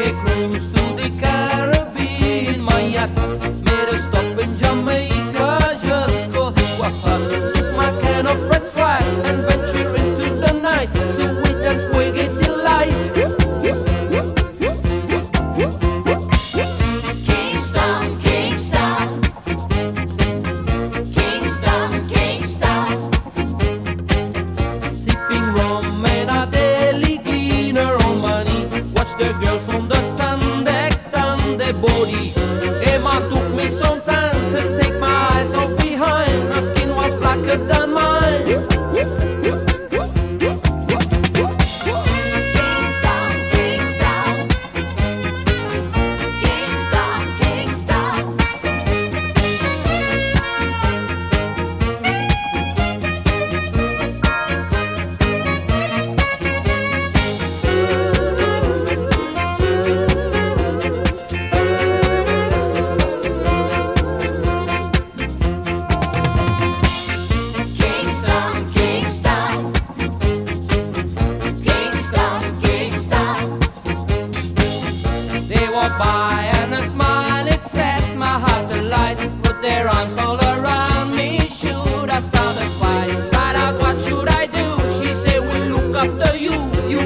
que cruz tu de Σαν δεκτάντε μπορεί. Ε, Μα του πει. Walked by and a smile it set my heart alight. Put their arms all around me. Should I start a fight? Find out what should I do? She said we look after you. You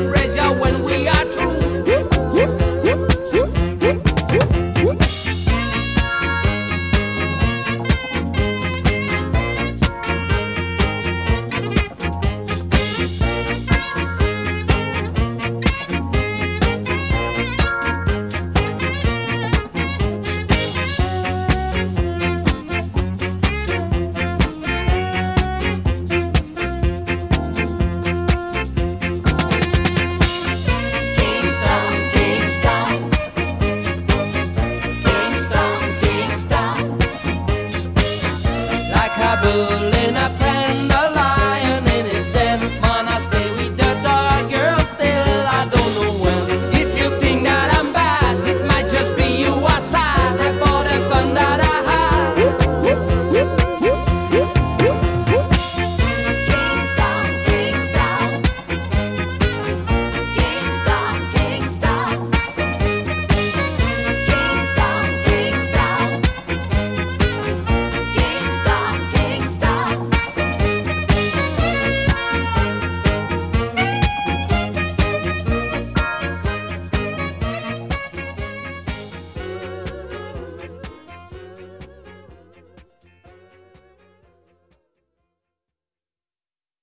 Kingston,